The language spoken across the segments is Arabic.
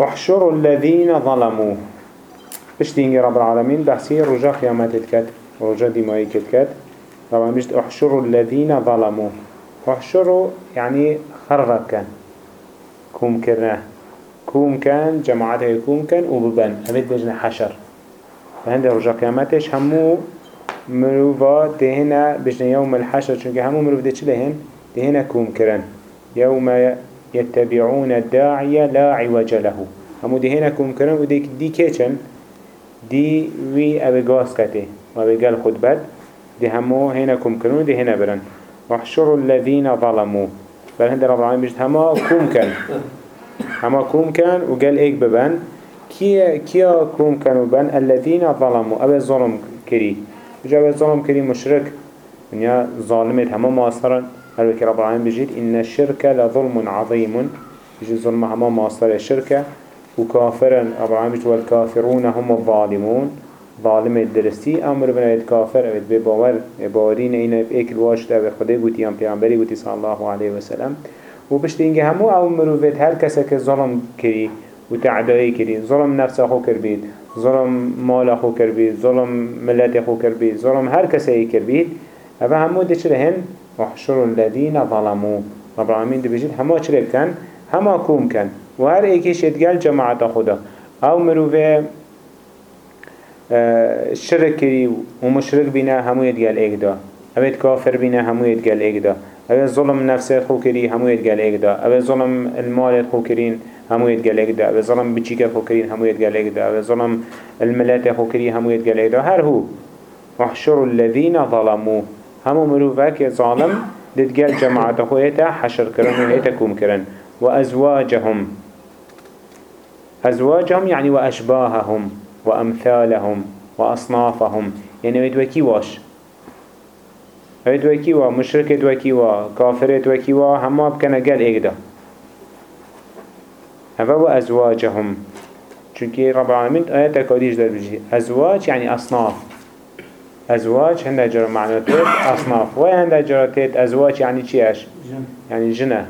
احشروا الذين ظلموا بشتينجي رب العالمين بحثي رجا قيامات كت رجا دمائي كت طبعا بشت احشروا الذين ظلموا احشروا يعني خرب كان كوم كرنا كوم كان جماعته كوم كان وببن همت بجنا حشر. فهند رجا قيامتش همو مروفا تهنا بجنا يوم الحشر چونك همو مروف ده چلهن تهنا كوم كرن يوم يتبعون الداعي لا عوج له. همو دهنا كوم كرن وديك دي كيچن دي وي اوه غاز كته وابي قال خطبت دي همو هنا كوم كرن دي هنا برن. واحشروا الذين ظلموا بل هند رب العالمين بجد هما كوم كان هما كوم كان وقال ايك ببن. كيا كيا كوم كانوا بن؟ الذين ظلموا اوه ظلم كري وجا ظلم كري مشرك ونيا ظالمت هما ماصرا هل رب العالمين بجد إن الشرك لظلم عظيم. بجد ظلم هما ماصر الشركة. وكافرا رب العالمين والكافرون هم الظالمون. ظالم الدرستي. أمر بنا الكافر أبد بباور. باورين إنا بإيك الواجد أبد خده قوتي أم بيعنبري قوتي صلى الله عليه وسلم. وبشت إنجي همو أو مروفت هل كسك ظلم كري وتعدائي كري ظلم نفس أخو كربيت ظلم مال أخو كربيت ظلم ملت أخو كربيت ظلم هر كسي كربيت أبا همو دي چلهن وحشروا الذين ظلموا. رب العالمين بجد هما چلك كان هما كوم كان وهر ايكيش يتقال جماعة خدا أو مروفه شرك كري ومشرك بنا همو يتقال ايك دا اوه كافر بنا همو يتقال ايك دا اوه ظلم نفسه خو كري همو يتقال ايك دا اوه ظلم المال خو كرين همو يتقال ايك دا اوه ظلم بچيك خو كرين همو يتقال ايك دا اوه ظلم الملات خو كري همو يتقال ايك دا هر هو. وحشروا الذين ظلموا. همو مروفه كي ظالم دتقال جماعة خويتا حشر كرن وهيتا كوم كرن وأزواجهم أزواجهم يعني وأشباههم وأمثالهم وأصنافهم يعني ويدوكي واش. ويدوكي مشرك دوكي وا كافر دوكي وا هما بكنا قال إيقدا هذا وأزواجهم چونكي رب العالمين آيات كوديش در بجي أزواج يعني أصناف أزواج هنده جرى معناتات أصناف. وهنده جراتات أزواج يعني چيش؟ يعني جنة.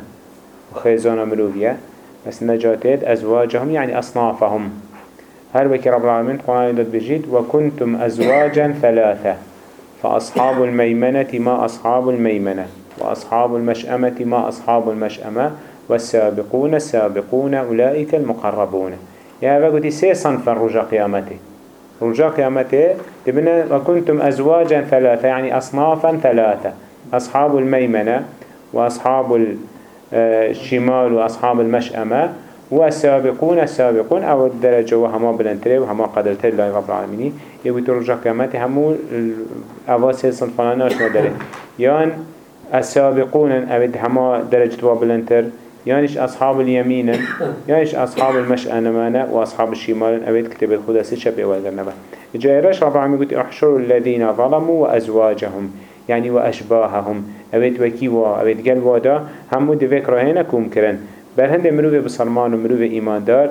وخيزان مروفية بس نجاتات أزواجهم يعني أصنافهم. هل بكي رب العالمين قرآن يدد بجيد؟ وكنتم أزواجا ثلاثة. فأصحاب الميمنة ما أصحاب الميمنة. وأصحاب المشأمة ما أصحاب المشأمة. والسابقون السابقون أولئك المقربون. يا بقولي سي صنف رجا قيامته. رجا قيامته تبنى وكنتم أزواجا ثلاثة يعني أصنافا ثلاثة أصحاب الميمنة وأصحاب الشمال وأصحاب المشأمة والسابقون السابقون أو الدرجة وهما بلنتري وهما قدرت الله رب العالمين. يبي ترجع قيامته همو أواسي صنفانا ناش مدره يان السابقون أبد هما درجة وبلنتر يانش أصحاب اليمين يانش أصحاب المشأمة وأصحاب الشمال. أبد كتب الخدا سيشب والجنبه جايرش رب العالمين قلت احشروا الذين ظلموا وأزواجهم يعني وأشباههم. أبد وكيوا أبد قل وادا همو دفك رهينا كوم كرن. بل هند مروف بسلمان و مروف إيمان دار.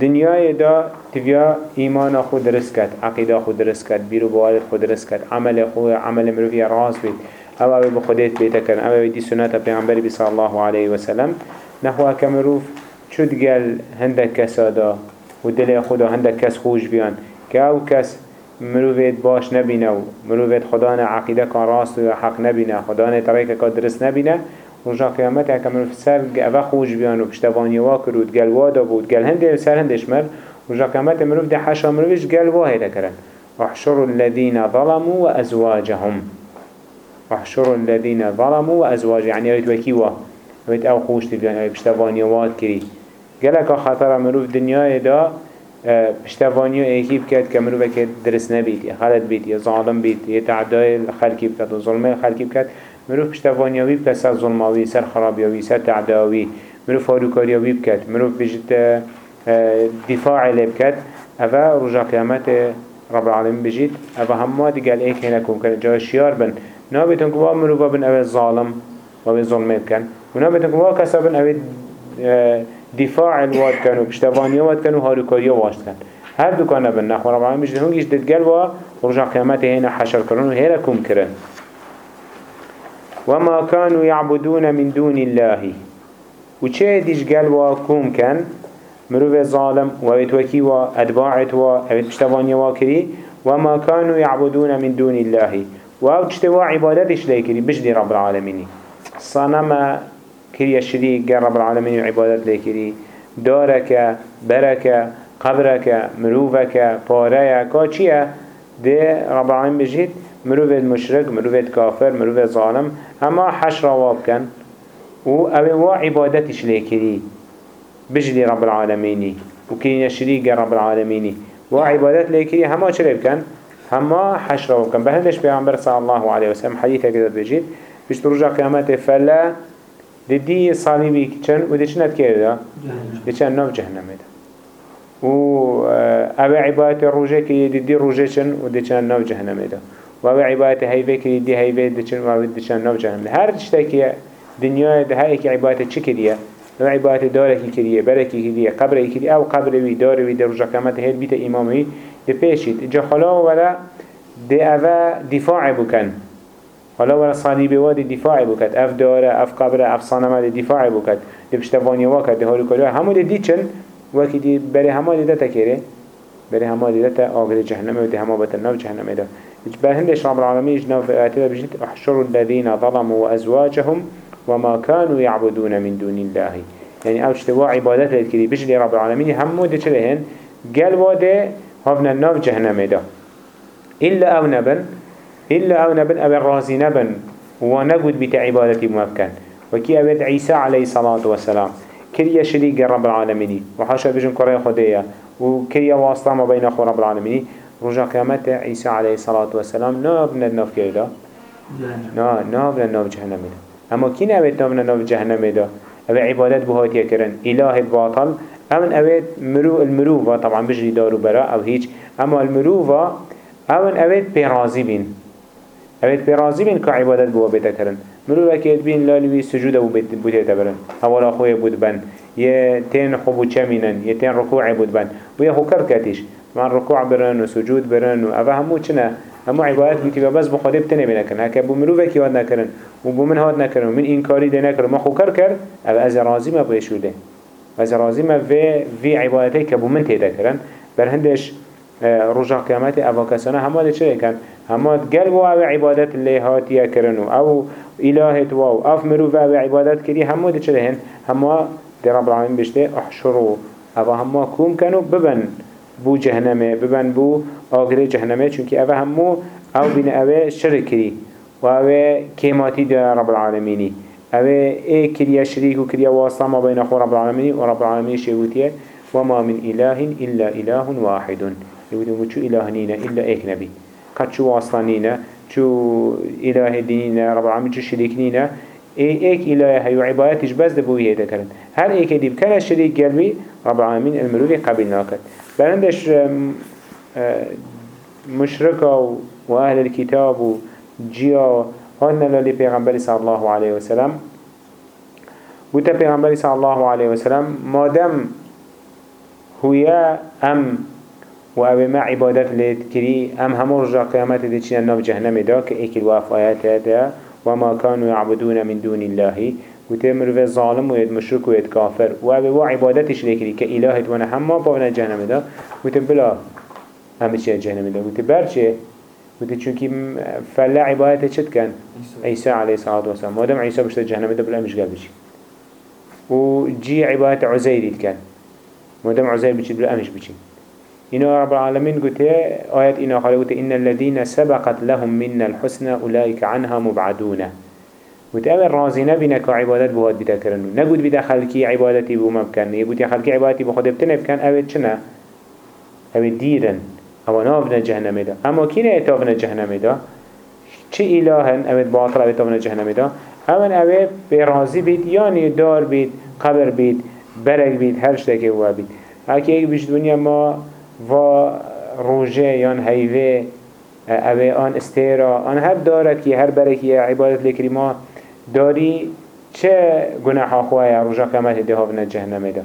دنیای دا تبیا ایمان خود درست کد عقیده خود درست کد بیرو بوالد خود درست کد عمل خود عمل مروفی راز بید أو أو بخودت بیتا کن أو أو دی سنت پیغمبری بی صلی الله علیه وسلم. نحو کمروف چود گل هندک کسا دا و دل خدا هندک کس خوش بیان. که أو کس مروفت باش نبینه و مروفت خدا نه عقیده کان راست و حق نبینه خدا نه طریق کان درست نبینه. رجا قیامت که مروف سر اوه خوش بیان و پشتوانی وا کرود گل وادا بود گل هنده سر هندش مر. رجا قیامت مروف ده حشا مروفش گل واهده کرن. احشر الذين ظلموا وأزواجهم احشر الذين ظلموا وأزواج يعني اوید وکی وا. اوید أو خوش اوید پشتوانی واد کری گلک خطر مروف دنیای دا پشتوانی و ایکی بکرد که مروف که درست نبید یا خلط بید یا ظالم بید یا تعدای خلقی بکرد و ظلمه خلقی بکرد مروف پشتوانیاوی بکرد سر ظلماوی سر خرابیاوی سر تعداوی مروف هاروکاریاوی بکرد. مروف بجد دفاع لی بکرد. اوه رجا قیامت رب العالمین بجید اوه همه دیگل ایک هنه کن کرد جای شیار بن. نابتون که مروفا بن اوه ظالم و ظلمه بکن و نابتون که کسا بن اوه دفاع الواد کن و پشتوانیا واد کن و هاروکاریا واشت کن. هر دکانه بن نخو رب العالمین بجید هنگیش ددگل و رجا قیامت هنه حشر کرن و هنه کم کرن. وما كانوا يعبدون من دون الله. وچه ديش قال واكوم كان مروف ظالم وبيت وكي وأدباعت وأبيت بشتواني واكري وما كانوا يعبدون من دون الله. وأو تشتوا عبادتش ليكري بجدي رب العالمين صنم كريا شريك رب العالمين عبادت ليكري دارك بركة قبرك مروفك پاريك كا ده رب العالمين بجيت مروفة مشرك مروفة كافر مروفة ظالم اما حشر وابكن و أو عبادتش ليكري بجلي رب العالمين وكين شريك رب العالمين وعبادت ليكري هما شرب كان هما حشر وابكن بهندش بيعنبر صلى الله عليه وسلم حديثة كده بجيت بيش ترجع قيامته فلا دي صليبي كتن ودي چند كده دي چند نوف جهنم ده و اوه عبادت روجه كي دي دي روجه چن ودي چند نوف جهنم ده و اوه عبادت هيفه كي دي هيفه دي چن و دي چند نوف جهنم ده هر تشتاكي دنیا ده هاي كي عبادت چه كريه أو عبادت داركي كريه بركي كريه قبره كريه أو قبره وي داره وي در روجه قيامت هيد بيت امامي دي پیشید جا خلا ولا دي اوه دفاع بكن. حالا ورا صلیب واد دفاع بکد أف داره أف قبر أف صنم دفاع بکد دی پشتوانی واکد دی هارو کلوه همو دی چن وکی دی بری همه دی دتا کره همه دی دتا آگر جهنم و دی همه بتا نو جهنم دا. بر هندش رب العالمين جناف آتنا بجنت احشروا الذين ظلموا وأزواجهم وما كانوا يعبدون من دون الله. يعني أو اشتواء عبادات للكري بجلي رب العالمين همو دي چلهن قال واده هفنا الناف جهنم دا إلا أو نبن إلا أو نبن أبي الرازي نبن. ونقود بيت عبادتي ممكن وكي أبد عيسى عليه الصلاة والسلام. كريا شريك رب العالمين. وحاشا بجن كريا خدية وكريا واسطة ما بين أخو رب العالمين. رجع قيامت عيسى عليه الصلاة والسلام. نابنا الناف كيدا نا نابنا الناف جهنم دا أما كي نابت نابنا الناف جهنم دا أبي عبادت بهات يكرن إله باطل أمن أبيت مرو المروفة طبعا بجري دارو براء أو هيج. أما المروفة أمن أبيت برازي بين. اوید برازی بین که عبادت بوا بیتا کرن مرو وکیت بین لالوی سجود بو بیتا برن أولا خوی بود بن یه تین خوبو چمینن. یه تین رکوع بود بن و یه خوکر کتیش. من رکوع برن و سجود برن و اوه همو چنه؟ همو عبادت بودی و بس بخوده بتنه بینکن هکه بو مرو وکی هاد نکرن؟ و بو من هاد نکرن و من این کاری ده نکرن. ما خوکر کرد أو از رازی ما بشوده از رازی ما في في عبادتی که بو من تیده کرن بر هندش رجع قیامت اوا کسانه همه ده چه کن همه گل و أو عبادت اللي هاتیا کرنو أو الهت و اف مرو و أو عبادت کری همه ده چه هن همه ده رب العالمین بشته احشرو أو همه کوم کنو ببن بو جهنمه ببن بو آگره جهنمه. چونکه أو همه أو بین أو شرک کری و أو کیماتی ده رب العالمینی. أو ای کریا شریک و کریا واسطه ما بین خو رب العالمین و رب العالمین شیوتیه وما من إله إلا إله واحد. يقولون شو إله نينا إلا إيك نبي قد شو واصلانينا شو إله دينينا رب العالمين شو شريك نينا إيك إله هيو عبادتش بس دبوه ذكرن هل إيك دي بكلا شريك قلبي رب العالمين المروري قبل ناكد بلندش مشركة وأهل الكتاب وجيا هن للي پیغمبر صلى الله عليه وسلم بوتا پیغمبر صلى الله عليه وسلم مادم هو أم و أو ما عبادت لید کری ام همو رجا قیامت دی چین ناف جهنم دا که ایک الواف آیات دا و ما كانوا يعبدون من دون الله. و تمر و ظالم و مشرک و ید کافر. و أو و عبادتش لیکری که الهت وأنا همه باونا جهنم دا. و بلا همه چیه جهنم دا. و تبر چه و چونکی فلا عبادت چد کن؟ عیسی. علیه الصلاة والسلام. مادم عیسی بشت جهنم دا بلا مش قلبش و جي عبادت عزير كان مادم عزير بچید بلا امش بچید إنه رب العالمين قلت آيات إنه قال إن الذين سبقت لهم منا الحسنى أولئك عنها مبعدون. قلت أول رازي نبينا كعبادات بواد بتكرنو نقول بدا خلقي عبادتي بو مبكن يقول يا خلقي عبادتي بخود بتنب كان أول چنا أول ديرن اوان اون جهنم دا اما کی نه اتافنا جهنم دا چه الهن اوید باطل اوید اتافنا جهنم دا اون اوید به راضی بید یعنی دار بید قبر بید برگ بید هر شتکی و بید اگه ایک بیش دنیا ما و روژه یان حیوه اوی آن استیرا آن هر داره که هر برکی عبادت لکری ما داری چه گناه خواه روژه قیامت ده هاونا جهنم دا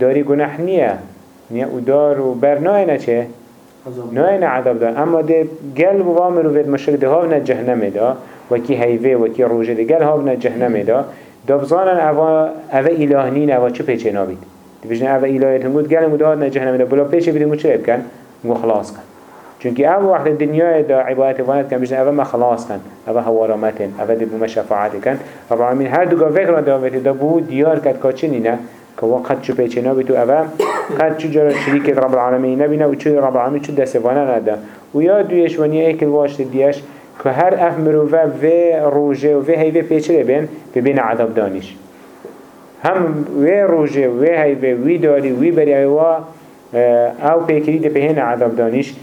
داری گناه نیه نیه او دار و برنای نه نه این عذاب دار. اما ده گل و وامر و مشرک ده هاونه جهنم ده وکی هیوه کی روجه ده گل هاونه جهنم ده دبزانن اوا اوا اله نی اوا چه پیچه نابید؟ اوا الهیت همود گل مده هاونه جهنم ده بلا پیچه بیدیم چه بکن مو خلاص کن. چونکی اوا وقت دنیای ده عبادت وانت کن دبزن اوا ما خلاص کن. اوا هوارامتن اوا دبو ما شفاعت کن. رب العالمین هر دو قافیه ده ده بود دیار کد کاچه نینه که وقت چه پیچه نابید و اوا قد چجارا شریک رب العالمین؟ نبینه و چه رب العالمین؟ چه دستوانه نده. و یا دویش ونیا ایکل واشت دیش که هر اف مروفه و روژه و هیوه پیچره بین ببین عذاب دانیش. هم و روژه و هیوه وی داری وی بری و او پیکری ده پهین عذاب دانیش.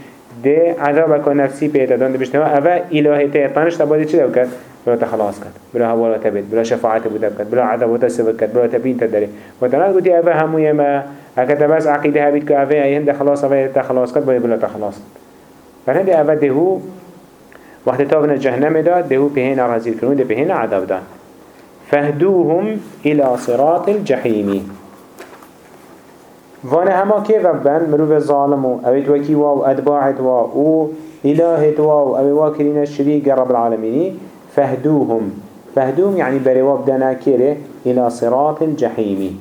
ده عذاب اکا نفسی پیدا دانده بشنه و او الهه تیطانش باده چه دو کرد؟ بلا تخلاص کرد بلا حوالا تبید بلا شفاعت بوده کرد بلا عذاب تسبب کرد بلا تبین تداری و تنال گوتی اوه هموی ما اکتا بس هبید که اوه این ده خلاص اوه تخلاص کرد بلا تخلاص. کرد فهنده اوه دهو وقت تابنا جهنم دا دهو بهنا رزيل كرون ده بهنا عذاب دا. فهدوهم إلى صراط الجحيم. وأنا هما كيف ربان مروف الظالم أويت وكي واو أدباعت واو إلهت واو أو واكرين الشريك رب العالمين. فهدوهم. فهدوهم يعني بريواب دانا كيري إلى صراط الجحيم.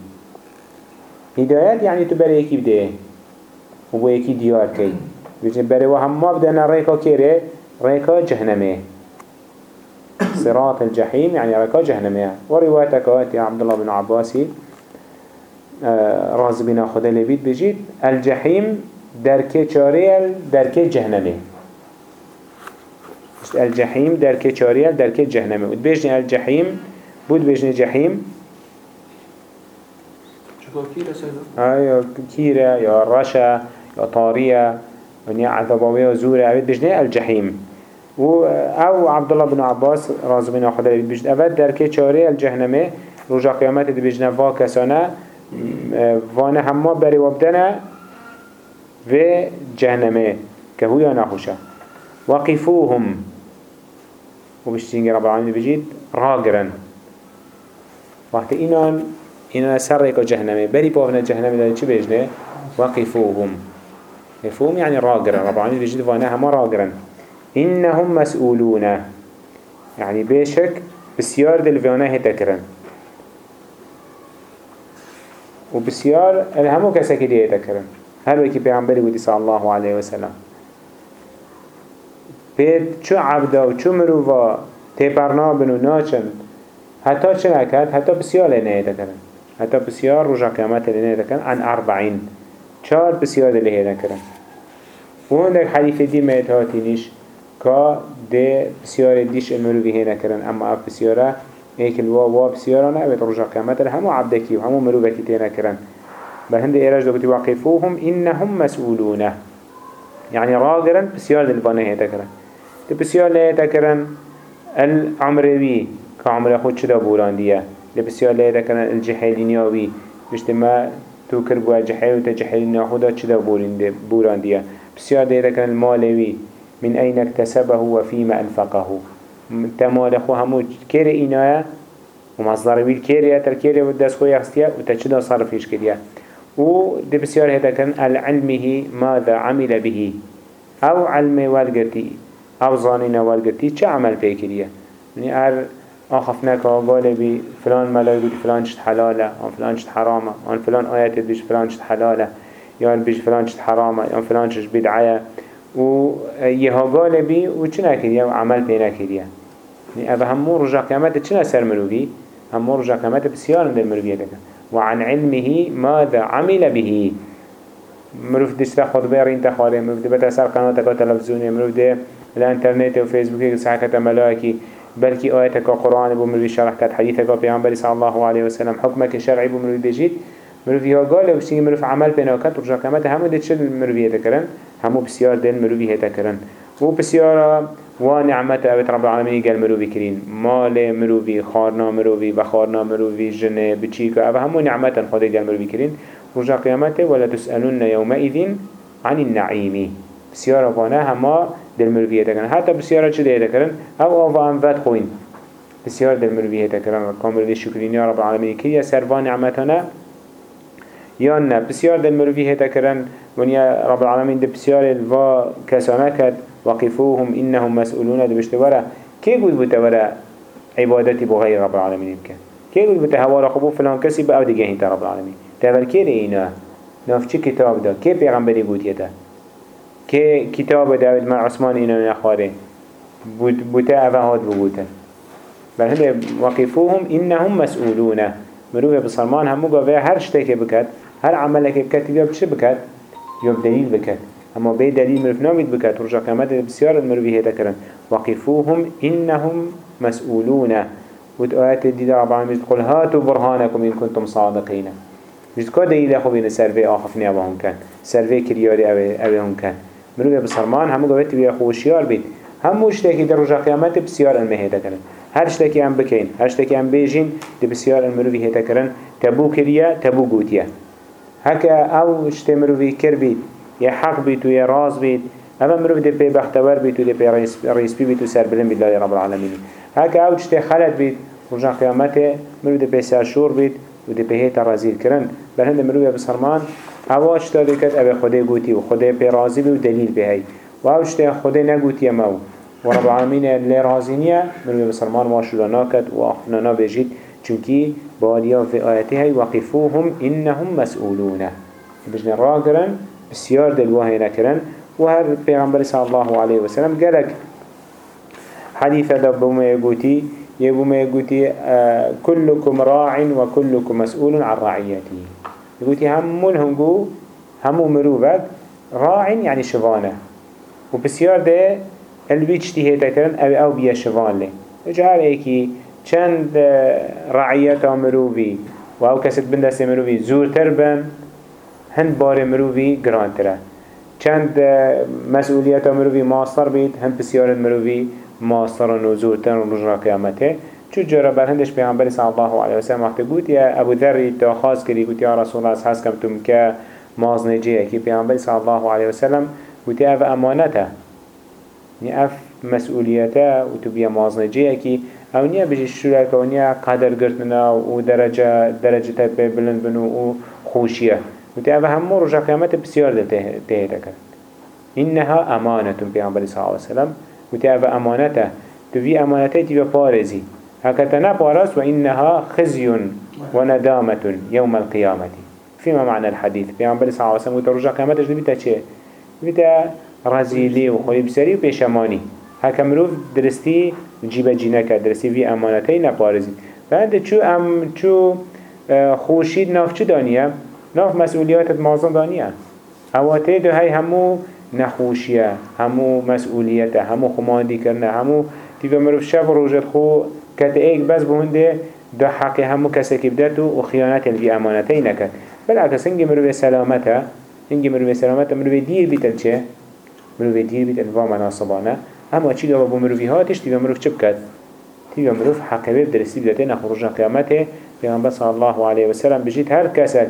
هدايات يعني تبري يكي بده ويكي ديار كي بريواب هم ما بدنا ريكا كيري ريكا جهنمي صراط الجحيم يعني ريكا جهنمي وروايتك يا عبد الله بن عباسي آه، راز بنا خدا لبيت بجيت الجحيم دركي چاريل دركي جهنمي الجحيم دركي چاريل دركي جهنمي. وتبيجني الجحيم بود بيجني جحيم. أيوه كيرة يا رشا يا طارية ونيا عذابوية وزورة عبد بجني الجحيم. و أو عبد الله بن عباس راز بن خدا بجد اول درکه چاره الجهنمه رجا قیامت دی بجنه وا کسانه وانه همه بری وابدنه و جهنمه که هو یا نخوشه وقفوهم. و بشتینگی رب العالمین بجید راگرن وقت اینان اینان سر ریکا جهنمه بری پاونا جهنمه داری چی بجنه وقفوهم يعني راگرن رب العالمین بجید وانه همه راگرن إنهم مسؤولون. يعني بيشك بسيار دلفيانه هتكرن. وبسيار الهمو كسكي دي هتكرن. هل وكي بيعنبري ودي صلى الله عليه وسلم. بيت چو عبدا و چو مروفا تيبرنا بنو ناچن. حتى چه نكد حتى بسيار لنه هتكرن حتى بسيار رجع قيامات لنه هتكرن عن أربعين چار بسيار دلهه هتكرن وهندك حديث دي ميتهاتي نيش که ده بسیار دیش المروفی هینا کرن اما اف بسیاره ایک الوا وا بسیاره نه بيت رجع قیامت همو عبدکی و همو مروفی تینا کرن بل هند ایراج دو بتی وقفوهم إنهم مسئولونه يعني راقرا بسيار دلبانه هيتا كرن بسيار لهيتا كرن العمروي كعمر خود شدا بوران ديه لبسيار لهيتا كرن الجحيلينياوي بجتما تو كربوا جحيل وتجحيلينيا خودا شدا بوران ديه بسيار لهيتا كرن المالوي من أين اكتسبه وفيما أنفقه. تمال خو همو كير إنايا ومصدر ويل كيريا تر كيريا ودس خو يخستيا وتجدا صرفيش كريا و دي بسيار كان العلمه ماذا عمل به أو علم والقتي ظانين والقتي چه عمل فيكريا يعني أر آخفناك قال بي فلان ملاي بيش فلان شت حلالة أو فلان شت حرامة أو فلان آيات بيش فلان شت حلالة يعني بيش فلان شت حرامة أو فلان شت بدعية و يهاقال بي و چه نكريا و عمل بي نكريا يعني أبا همو رجع قيامت چه نسر مروفي همو رجع قيامت بسيار من المروفية دكا وعن علمه ماذا عمل به؟ مروف دشتا خطبه رين تخاري مروف دي بتا سر قناتك و تلفزيوني مروف دي الانترنت و فيسبوك سحكة ملاكي بلكي آياتك قرآن بو مروفي شرح كات حديثك بيعنبري صلى الله عليه وسلم. حكمك شرعي بو مروفي بجيت مروفي ها قال وشتيني مروف عمل بيناكات رجع قيامت همو دي چل مروفية دكرن همو بسيار دل مروفي هتا كرن و بسيار ونعمت اوت رب العالمين قال مروفي كرين مال مروفي خارنا مروفي بخارنا مروفي جنة بچيكو أو همو نعمت خده قال مروفي كرين رجع قيامته ولا تسألون يومئذ عن النعيم. بسيار وأنا هما دل مروفي هتا كرن حتى بسيارة چه ده هتا كرن أو اوفا انفات خوين بسيار دل مروفي هتا كرن كامل دي شكرين يا رب العالمين كي سرفان نعمتنا یا نه. بسیار دل مروفی هتا کرن ونیا رب العالمین ده بسیار الوا کسانه کد وقفوهم انهم مسئولون. ده بشتواره کی گوید بوده وره عبادتی بغیر رب العالمین بکن كي يقول بتهوار خبو فلان كسي بأو دقاهين رب العالمين تهول كي رئينا ناف چه كتاب دا كي پیغمبری بود يتا كي كتاب داود مع عثمان إنا نخواره بوتا أفا هاد ببوتا بل هنده وقفوهم إنهم مسؤولون مروه بصرمان همو قوة هر شتاك بكت هر عملك بكت يوب چه بكت يوب دليل بكت اما بي دليل مرف نامد بكت رجع قيامت بسيار المروه هيدا كرن وقفوهم إنهم مسؤولون وتآيات دي رب العالمين تقول هاتوا برهانكم إن كنتم صادقين جد كا دليل أخو بين سرفي آخفني أبا كان سرفي كرياري أبا هم كان مروه بصرمان همو قوة تبيا خوشيار بيت همو اشتاكي در رجع قيامت بسيار المهيدا كرن هر شتکی ام بکین هر شتکی ام بیجین دی بسیار المروی هیتا کرن تبو کریا تبو گوتیا هکا أو شت مروی کر بید یا حق بید و یا راز بید اما مروی دی پی بختور بید و دی پی رئیس بید و سر بلن بید رب العالمین هکا أو شت خلط بید رجا قیامت مروی دی پی سرشور بید و دی پی هیتا رازیل کرن بل هند مروی بسرمان أو اشتا دکت أو خدا گوتی و خدا پی رازی بید و دلیل بهی و أو شت خدا نگوتی مو ورب العالمين اللي رازينية من بسلمان واشولا ناكت وأخنانا بجيت چونكي باليا في آياتها وقفوهم إنهم مسؤولون. بجن راقرن بسيار دلوهي نكرن وهر پیغمبر صلى الله عليه وسلم قالك حديثة دبوما يقوتي يبوما يقوتي آه كلكم راع وكلكم مسؤول عن رعيته يقوتي همون هنقو همو مروبك راع يعني شفانة وبسيار ده البي اجتهادا كرن أو أو بيا شوان لي. جهر ايكي چند رعيات مروفي و أو كسد بندست مروفي زورتر بن هند بار مروفي گرانتره چند مسئولیت مروفي ماستر بید هند بسیار مروفي ماستر و زورتر و رجنا قیامته. چو جرا بر هندش پیغمبر صلی الله علیه وسلم وقت بود یا ابو ذر تا خاص کری بود یا رسول الله هست کم تم که مازنجه کی پیغمبر صلی الله علیه وسلم بود یا امانته. نی اف مسئولیته و تو بیا مازنجه کی. أو نیا بجی شورک و نیا قدر گرتنا و درجه درجه تا بلند بنو و خوشیه. و تی أو همو رجا قیامت بسیار ده تهیده کرد. إنها أمانة بيعنبري صلى الله عليه وسلم وتأبى أمانته تبي أمانته تبي بارزي هكذا بارز وإنها خزي وندامة يوم القيامة فيما معنى الحديث بيعنبري صلى الله عليه وسلم وترجع قيامته جدي بتا چه؟ بتا رزيلي وخلي بسري وبيشماني هكا مروف درستي جيبه جينكا درستي في امانتي نپارزي بعد چو ام چو خوشید ناف چو دانیه؟ ناف مسئولیات مازن دانیه. هواته دو هی همو نخوشیه همو مسئولیته همو خماندی کرنه همو تیگه مروف شب روجت خو کت ایک بس بهنده دو حق همو کسی که بدتو و خیانت الوی امانتی نکد بالعکس انگی مروف سلامته انگی مروف سلامته مروف دیر بیتل چه؟ مروف دیر بیتل و مناسبانه اما چی گفت با مروفی هاتش تیوه مروف چه بکد؟ تیوه مروف حقیبه بدرستی بدته نخروج قیامته پیغمبر صلی الله علیه وسلم بجید هر کسک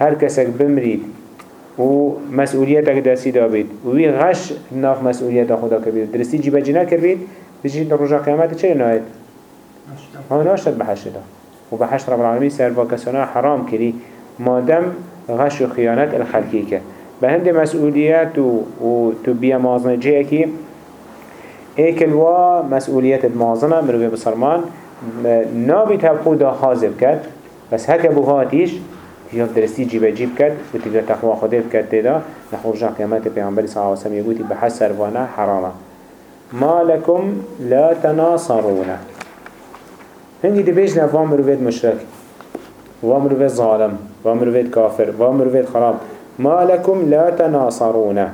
هر کسک بمرید. و مسئولیت دستی دابید. وی غش ناف مسئولیت خدا کبید درستی جیبه جی نکربید بجید رجا قیامت چه ناید؟ ها ناشتد بحشت و بحشت رب العالمین سر با کسانا حرام کری مادم غش و خیانت الخلقی که به هند مسئولیت و, و تو بیا مازنه جه اکی. ایکل و مسئولیت المازنه مروی بسرمان نابی تبخو دا حاضر کرد. بس هک ابو هاتیش يوم درستي جيب جيب كد وتقدر تقوى خده بكد تدا نخرج قيامات پیغمبر صلى الله عليه وسلم يقولي بحسر وأنا حراما. ما لكم لا تناصرون. هنگی دبیج نه وامر وید مشرک وامر وید ظالم وامر وید کافر وامر وید خراب ما لكم لا تناصرون.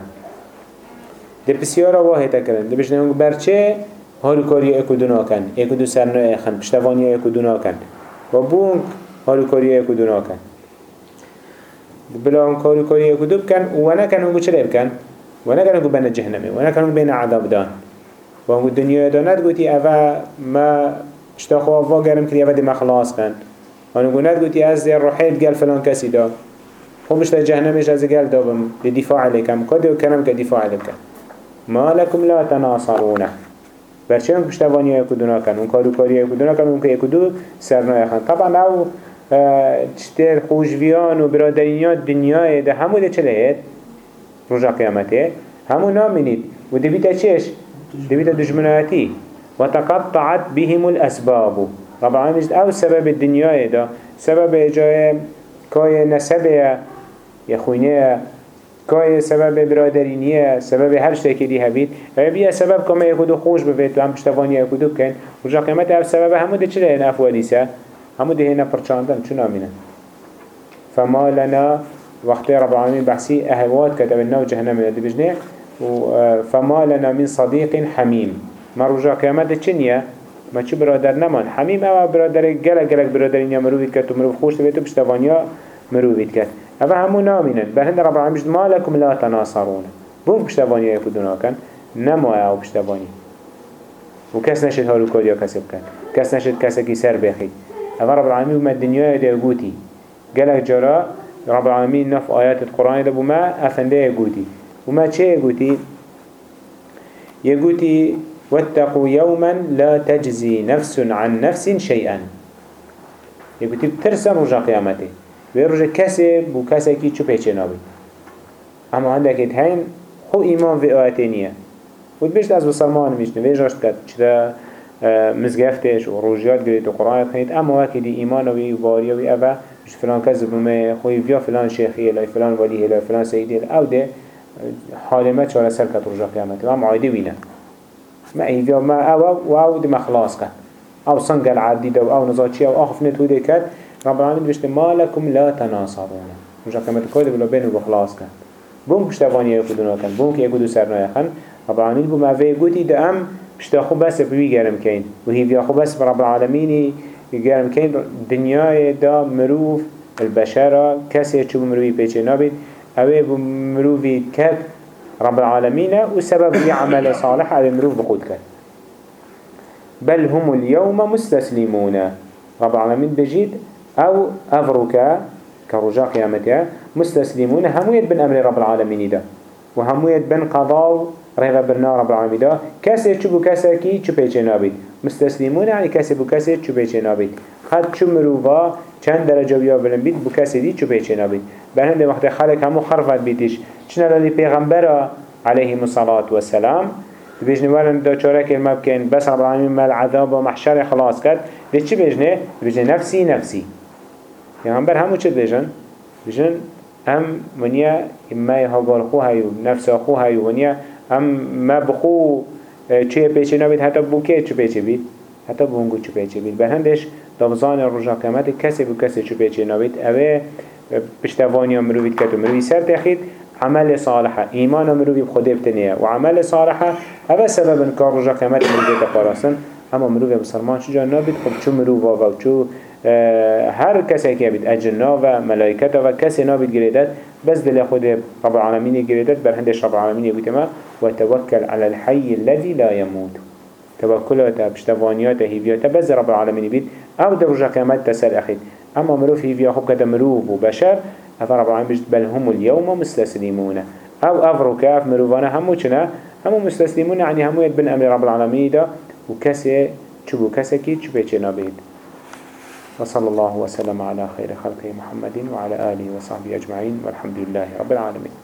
ده بسیارا واهی تکرن ده بجنه هنگو برچه هاروکاری اکو دو ناکن. اکو دو سرنو اخن پشتوانی اکو دو ناکن. و بونک هاروکاری اکو دو ناکن. بلا هاروکاری اکو دو بکن و نکن هنگو چه بکن و نکن هنگو بین جهنمی و نکن هنگو بین عذاب دان. و هنگو دنیا داند گوتی اوه ما اشتاخو أفا گرم کری اوه دی مخلاص کن هنگو ند گوتی أز روحیت گل فلان کسی دا خب اشتا جهنمش از گل دابم لدفاع علیکم کده و کرم که دفاع علیکم ما لكم لا تناصرون. برچه هم پشتوانی های کدونا کن اون کارو کاری های کدونا کن اون که کدو سرنای خان. طبعا أو چتر خوشویان و برادرینیات دنیای ده همو ده چه لهید؟ رجا قیامته. همو نامینید. و ده بیتا چش؟ ده بیتا دجمناتی و تقطعت بهم الاسباب. رب العالمين بجد أو سبب الدنيا دا. سبب جاي كاي نسبه يخوينيه كاي سبب برادرينيه سبب هر شتاكي دي هبيت بيا سبب كما يكودو خوش بفيت و هم پشتواني يكودو كن وجا قيمت أو سبب همو ده چلي هنا افواليسا همو ده هنا پرچاندن چون آمينه فما لنا وقت رب العالمين بحسي أهوات كتبنا وجهنم يدي بجنه فما لنا من صديق حميم ما رجع قيامت چنيا ما چه برادر نمان حميم أو برادر گلک گلک برادرین یا مروفید کرد و مروف خوش تبیتو بشتوانیا مروفید کرد اوه همو نامینن. به هند رب العالمين ما لكم لا تناصرون بون بشتوانیا يكودونا كان نما أو بشتواني وكاس نشد هالو كوديا كسب كان كاس نشد كاسكي سر بخي اوه رب العالمين بما الدنيا يدي قوتي قالك جرا رب العالمين نف آيات القرآن ده بما أفنده يقوتي. وما چه يقوتي؟ يقوتي واتقوا يوما لا تجزي نفس عن نفس شيئا. يقوتي بترسى رجا قيامته. ويرجع كسي بو كسي كي چو پیچه نابي اما عندك هين خو ايمان في آياتينيه وتبشت از بسلمان ميشنه ويجاشت كد چرا مزگفتش و روجيات گريت و قرآن خنيت اما وكي دي ايمان وي وباريا وي افا مش فلان كذب ما خوي فيا فلان شيخي لا فلان ولي لا فلان سيدي أو ده حال ما چاره سر کت رجا و معایده وینه ما ایویا ما أو و أو ده مخلاص کن أو سنگ العدی ده أو نزاچی أو آخف نتوده کد رب العالمین بشته ما لكم لا تناصرون رجا قیامت کده بلا بین و بخلاص کن بوم پشتوانی خودونا کن بوم که یکودو سرنای خن رب العالمین بوم اوه گوتی ده ام پشتا خوب بس بوی گرم کن. و هیویا خوب بس رب العالمینی گرم کن. دنیای دا مروف البشره کسی چوب مروفی پیچه نابید. اوه بمروفي كد رب العالمين وسبب يعمل صالح على مروف بخود كد بل هم اليوم مستسلمون رب العالمين بجيد أو افرك كرجاء قيامتها مستسلمون همويت بن أمر رب العالمين ده وهمويت بن قضاء رغب برنا رب العالمين ده كسي چبو كسي كي چو پیچه نابید مستسلمون يعني كسي بو كسي چو پیچه نابید خد چو مروفا چند درجه بیا بلن بید بو کسی دی چو پیچه نبید بر هنده وقت خلق همو خرفت بیدیش چنه لالی پیغمبر علیه الصلاة والسلام بيجني ولن دا چاره كلمة بكين بس رب العالمين ما العذاب ومحشر خلاص كد دي چي بيجني؟ بيجني نفسي نفسي پیغمبر همو چه بيجن؟ بيجن هم ونيا ما يهاقال خو هايو نفس خو هايو ونيا هم ما بخو چه پیچه نبید؟ حتی بو که چه پیچه بید؟ حتی بو هنگو چه پیچه بید؟ بر هندش دامزان رجا قیامت کسی بو کسی چو پیچه نوید اوه پشتوانی مروید کتو مروی سر تخید. عمل صالحة إيمان مروي بخده بتنية وعمل صالحة هذا سبب إنكار رجع قيامات مروي تقارسن أما مروي مسلمان شو جانا بيت خب شو مروي وشو هر کسی که بید اجنا و ملائکت و کسی نابید گریدد بس دل خود رب العالمین گریدد بر هندش رب العالمین بودما و توکل على الحي الذي لا يموت. توكلات بشتوانيات هيفيات بس رب العالمين بيت أو درجة قيامات تسال أخيد أما مروف هيفيا خب كده مروف وبشر أفا رب العالمين بجد بل هم اليوم مستسلمون. أو أفرو كاف مروفانا همو چنا همو مستسلمون يعني همو يد بن أمر رب العالمين دا وكسي چبو كسي كي چبه چنا وصلى الله وسلم على خير خلقه محمد وعلى آله وصحبه أجمعين والحمد لله رب العالمين.